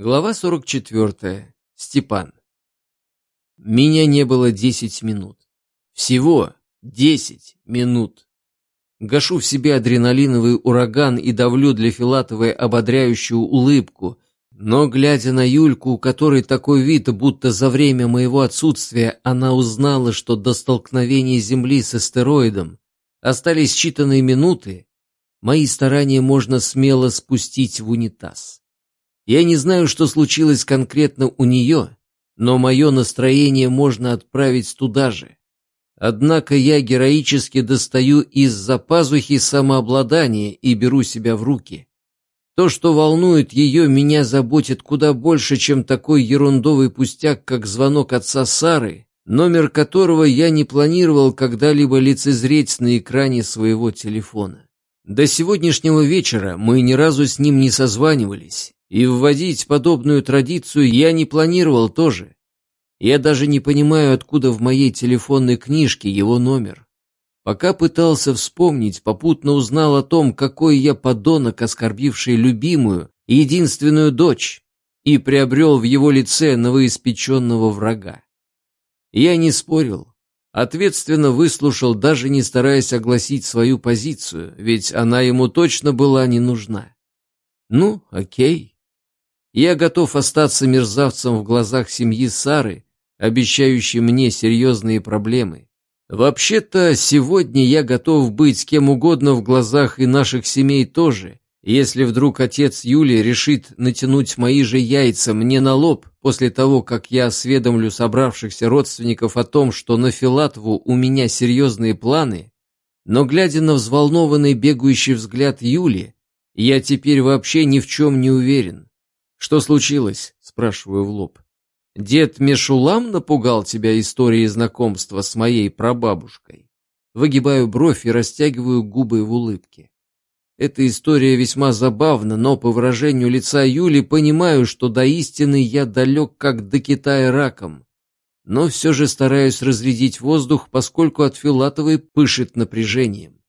Глава 44. Степан. Меня не было 10 минут. Всего 10 минут. Гашу в себе адреналиновый ураган и давлю для Филатовой ободряющую улыбку, но, глядя на Юльку, у которой такой вид, будто за время моего отсутствия она узнала, что до столкновения Земли с астероидом остались считанные минуты, мои старания можно смело спустить в унитаз. Я не знаю, что случилось конкретно у нее, но мое настроение можно отправить туда же. Однако я героически достаю из-за пазухи самообладание и беру себя в руки. То, что волнует ее, меня заботит куда больше, чем такой ерундовый пустяк, как звонок отца Сары, номер которого я не планировал когда-либо лицезреть на экране своего телефона. До сегодняшнего вечера мы ни разу с ним не созванивались, и вводить подобную традицию я не планировал тоже. Я даже не понимаю, откуда в моей телефонной книжке его номер. Пока пытался вспомнить, попутно узнал о том, какой я подонок, оскорбивший любимую единственную дочь, и приобрел в его лице новоиспеченного врага. Я не спорил, ответственно выслушал, даже не стараясь огласить свою позицию, ведь она ему точно была не нужна. Ну, окей. Я готов остаться мерзавцем в глазах семьи Сары, обещающей мне серьезные проблемы. Вообще-то, сегодня я готов быть кем угодно в глазах и наших семей тоже, если вдруг отец Юли решит натянуть мои же яйца мне на лоб после того, как я осведомлю собравшихся родственников о том, что на Филатову у меня серьезные планы, но, глядя на взволнованный бегающий взгляд Юли, я теперь вообще ни в чем не уверен. «Что случилось?» — спрашиваю в лоб. «Дед Мешулам напугал тебя историей знакомства с моей прабабушкой?» Выгибаю бровь и растягиваю губы в улыбке. Эта история весьма забавна, но по выражению лица Юли понимаю, что до истины я далек как до Китая раком. Но все же стараюсь разрядить воздух, поскольку от Филатовой пышет напряжением.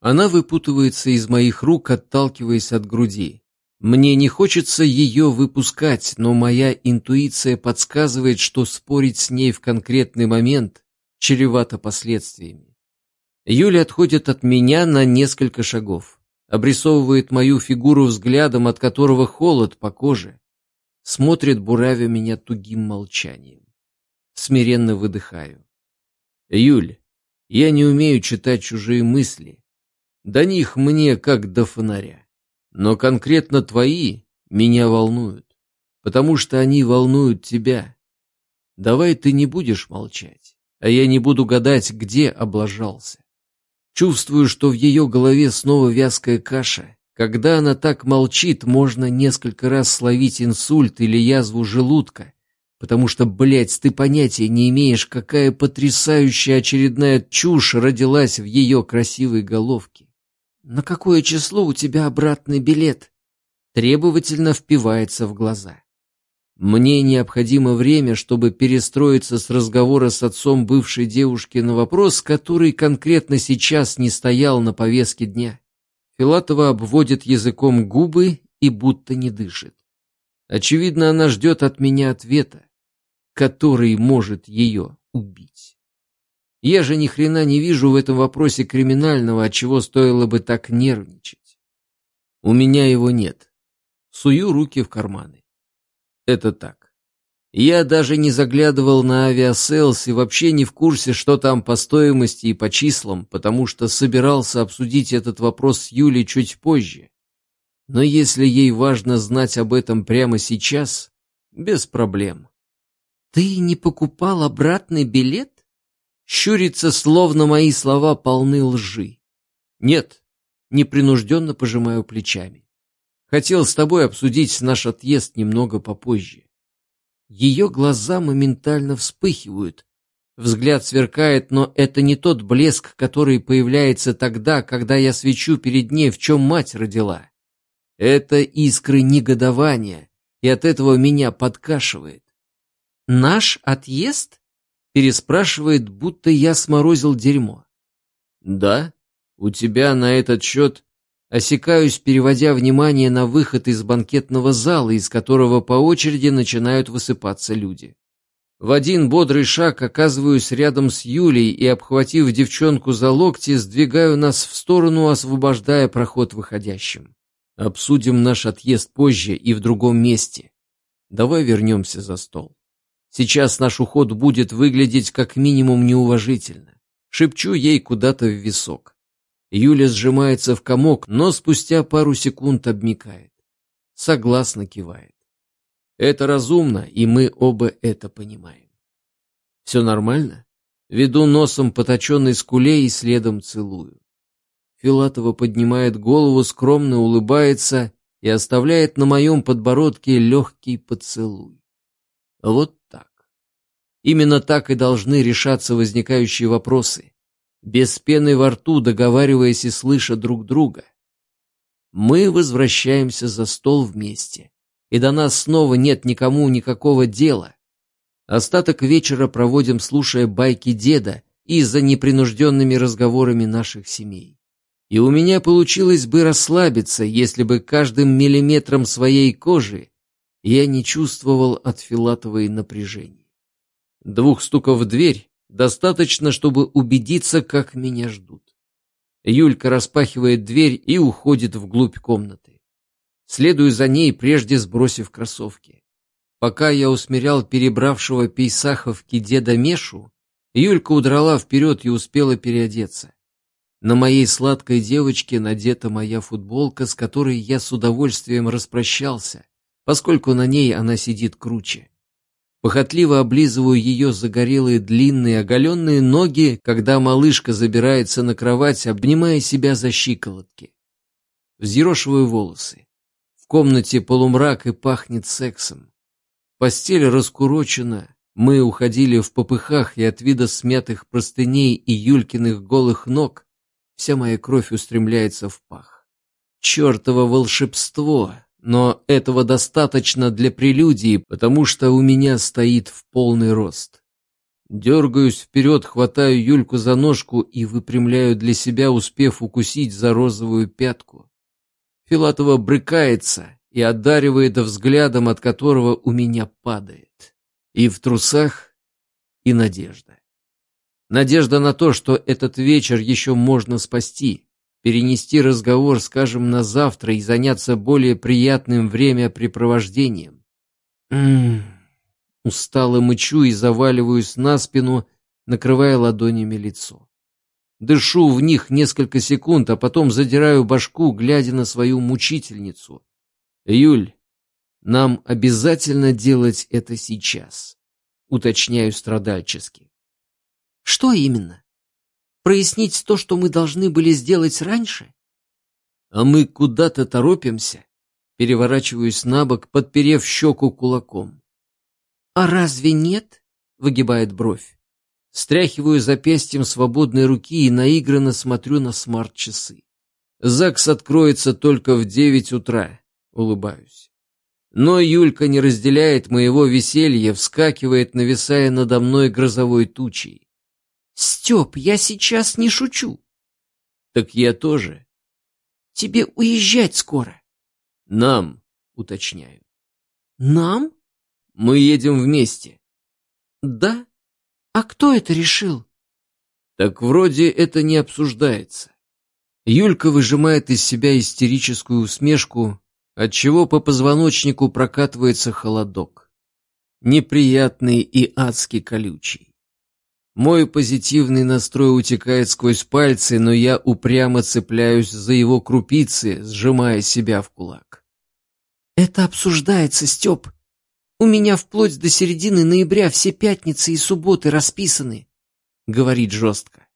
Она выпутывается из моих рук, отталкиваясь от груди. Мне не хочется ее выпускать, но моя интуиция подсказывает, что спорить с ней в конкретный момент чревато последствиями. Юля отходит от меня на несколько шагов, обрисовывает мою фигуру взглядом, от которого холод по коже, смотрит, буравя меня тугим молчанием. Смиренно выдыхаю. Юль, я не умею читать чужие мысли. До них мне как до фонаря. Но конкретно твои меня волнуют, потому что они волнуют тебя. Давай ты не будешь молчать, а я не буду гадать, где облажался. Чувствую, что в ее голове снова вязкая каша. Когда она так молчит, можно несколько раз словить инсульт или язву желудка, потому что, блядь, ты понятия не имеешь, какая потрясающая очередная чушь родилась в ее красивой головке. «На какое число у тебя обратный билет?» Требовательно впивается в глаза. Мне необходимо время, чтобы перестроиться с разговора с отцом бывшей девушки на вопрос, который конкретно сейчас не стоял на повестке дня. Филатова обводит языком губы и будто не дышит. Очевидно, она ждет от меня ответа, который может ее убить. Я же ни хрена не вижу в этом вопросе криминального, от чего стоило бы так нервничать. У меня его нет. Сую руки в карманы. Это так. Я даже не заглядывал на Aviasales и вообще не в курсе, что там по стоимости и по числам, потому что собирался обсудить этот вопрос с Юлей чуть позже. Но если ей важно знать об этом прямо сейчас, без проблем. «Ты не покупал обратный билет?» Щурится, словно мои слова полны лжи. Нет, непринужденно пожимаю плечами. Хотел с тобой обсудить наш отъезд немного попозже. Ее глаза моментально вспыхивают. Взгляд сверкает, но это не тот блеск, который появляется тогда, когда я свечу перед ней, в чем мать родила. Это искры негодования, и от этого меня подкашивает. «Наш отъезд?» Переспрашивает, будто я сморозил дерьмо. «Да, у тебя на этот счет Осекаюсь, переводя внимание на выход из банкетного зала, из которого по очереди начинают высыпаться люди. В один бодрый шаг оказываюсь рядом с Юлей и, обхватив девчонку за локти, сдвигаю нас в сторону, освобождая проход выходящим. Обсудим наш отъезд позже и в другом месте. Давай вернемся за стол. Сейчас наш уход будет выглядеть как минимум неуважительно. Шепчу ей куда-то в висок. Юля сжимается в комок, но спустя пару секунд обмикает. Согласно кивает. Это разумно, и мы оба это понимаем. Все нормально? Веду носом по точенной скуле и следом целую. Филатова поднимает голову, скромно улыбается и оставляет на моем подбородке легкий поцелуй. Вот. Именно так и должны решаться возникающие вопросы, без пены во рту, договариваясь и слыша друг друга. Мы возвращаемся за стол вместе и до нас снова нет никому никакого дела. Остаток вечера проводим, слушая байки деда и за непринужденными разговорами наших семей. И у меня получилось бы расслабиться, если бы каждым миллиметром своей кожи я не чувствовал от Филатовой напряжения. Двух стуков в дверь достаточно, чтобы убедиться, как меня ждут. Юлька распахивает дверь и уходит вглубь комнаты. Следую за ней, прежде сбросив кроссовки. Пока я усмирял перебравшего пейсаховки деда Мешу, Юлька удрала вперед и успела переодеться. На моей сладкой девочке надета моя футболка, с которой я с удовольствием распрощался, поскольку на ней она сидит круче. Похотливо облизываю ее загорелые длинные оголенные ноги, когда малышка забирается на кровать, обнимая себя за щиколотки. Взъерошиваю волосы комнате полумрак и пахнет сексом. Постель раскурочена, мы уходили в попыхах, и от вида смятых простыней и Юлькиных голых ног вся моя кровь устремляется в пах. Чертово волшебство, но этого достаточно для прелюдии, потому что у меня стоит в полный рост. Дергаюсь вперед, хватаю Юльку за ножку и выпрямляю для себя, успев укусить за розовую пятку. Филатова брыкается и одаривает взглядом, от которого у меня падает. И в трусах, и надежда. Надежда на то, что этот вечер еще можно спасти, перенести разговор, скажем, на завтра и заняться более приятным времяпрепровождением. М-м-м. Устало мычу и заваливаюсь на спину, накрывая ладонями лицо. Дышу в них несколько секунд, а потом задираю башку, глядя на свою мучительницу. «Юль, нам обязательно делать это сейчас», — уточняю страдальчески. «Что именно? Прояснить то, что мы должны были сделать раньше?» «А мы куда-то торопимся», — переворачиваюсь на бок, подперев щеку кулаком. «А разве нет?» — выгибает бровь. Стряхиваю запястьем свободной руки и наигранно смотрю на смарт-часы. ЗАГС откроется только в девять утра. Улыбаюсь. Но Юлька не разделяет моего веселья, вскакивает, нависая надо мной грозовой тучей. «Степ, я сейчас не шучу». «Так я тоже». «Тебе уезжать скоро». «Нам», уточняю. «Нам?» «Мы едем вместе». «Да?» «А кто это решил?» «Так вроде это не обсуждается». Юлька выжимает из себя истерическую усмешку, отчего по позвоночнику прокатывается холодок. Неприятный и адски колючий. Мой позитивный настрой утекает сквозь пальцы, но я упрямо цепляюсь за его крупицы, сжимая себя в кулак. «Это обсуждается, Степ. У меня вплоть до середины ноября все пятницы и субботы расписаны, — говорит жестко.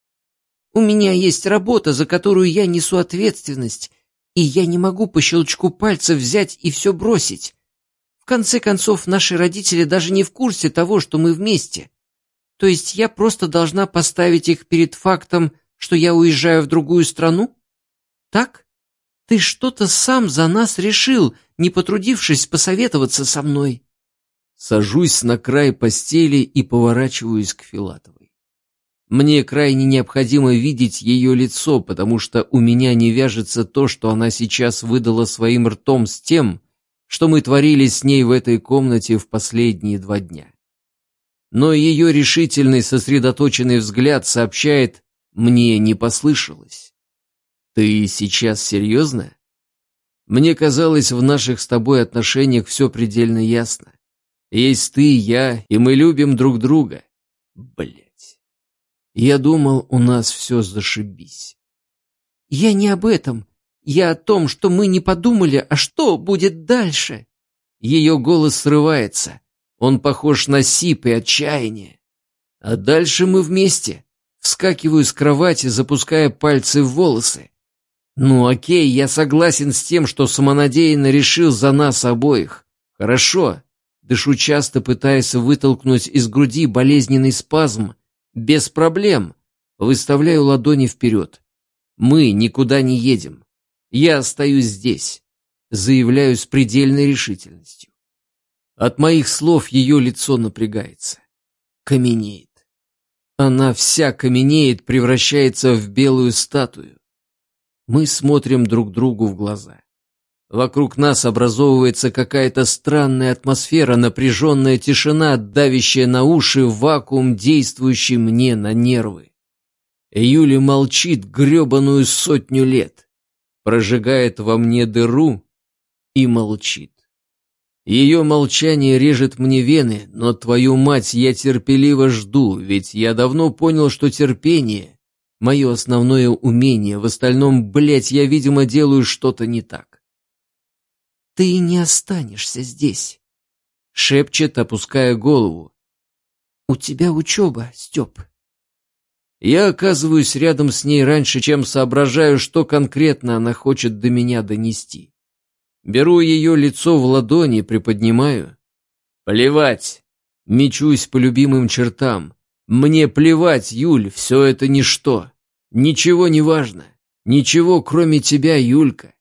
У меня есть работа, за которую я несу ответственность, и я не могу по щелчку пальца взять и все бросить. В конце концов, наши родители даже не в курсе того, что мы вместе. То есть я просто должна поставить их перед фактом, что я уезжаю в другую страну? Так? Ты что-то сам за нас решил, не потрудившись посоветоваться со мной. Сажусь на край постели и поворачиваюсь к Филатовой. Мне крайне необходимо видеть ее лицо, потому что у меня не вяжется то, что она сейчас выдала своим ртом с тем, что мы творили с ней в этой комнате в последние два дня. Но ее решительный сосредоточенный взгляд сообщает, мне не послышалось. Ты сейчас серьезно? Мне казалось, в наших с тобой отношениях все предельно ясно. Есть ты, я, и мы любим друг друга. Блять. Я думал, у нас все зашибись. Я не об этом. Я о том, что мы не подумали, а что будет дальше. Ее голос срывается. Он похож на сип и отчаяние. А дальше мы вместе. Вскакиваю с кровати, запуская пальцы в волосы. Ну окей, я согласен с тем, что самонадеянно решил за нас обоих. Хорошо. Дышу часто, пытаясь вытолкнуть из груди болезненный спазм. Без проблем. Выставляю ладони вперед. Мы никуда не едем. Я остаюсь здесь. Заявляю с предельной решительностью. От моих слов ее лицо напрягается. Каменеет. Она вся каменеет, превращается в белую статую. Мы смотрим друг другу в глаза. Вокруг нас образовывается какая-то странная атмосфера, напряженная тишина, давящая на уши, вакуум, действующий мне на нервы. Юля молчит гребаную сотню лет, прожигает во мне дыру и молчит. Ее молчание режет мне вены, но твою мать я терпеливо жду, ведь я давно понял, что терпение — мое основное умение, в остальном, блядь, я, видимо, делаю что-то не так. «Ты не останешься здесь», — шепчет, опуская голову. «У тебя учеба, Степ». Я оказываюсь рядом с ней раньше, чем соображаю, что конкретно она хочет до меня донести. Беру ее лицо в ладони, приподнимаю. Плевать. Мечусь по любимым чертам. Мне плевать, Юль, все это ничто. Ничего не важно. Ничего, кроме тебя, Юлька.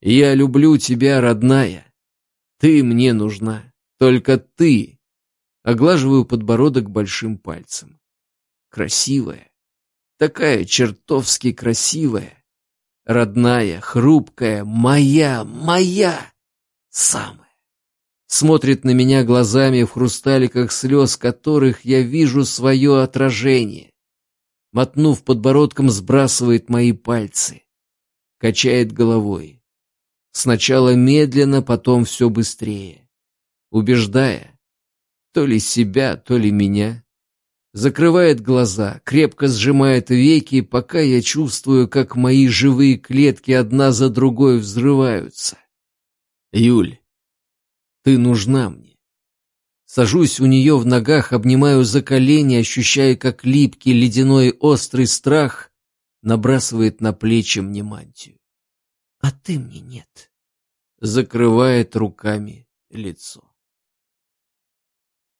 Я люблю тебя, родная. Ты мне нужна. Только ты. Оглаживаю подбородок большим пальцем. Красивая. Такая чертовски красивая родная, хрупкая, моя, моя, самая. Смотрит на меня глазами в хрусталиках слез, которых я вижу свое отражение. Мотнув подбородком, сбрасывает мои пальцы. Качает головой. Сначала медленно, потом все быстрее. Убеждая, то ли себя, то ли меня, закрывает глаза, крепко сжимает веки, пока я чувствую, как мои живые клетки одна за другой взрываются. Юль, ты нужна мне. Сажусь у нее в ногах, обнимаю за колени, ощущая, как липкий ледяной острый страх набрасывает на плечи мне мантию. А ты мне нет. Закрывает руками лицо.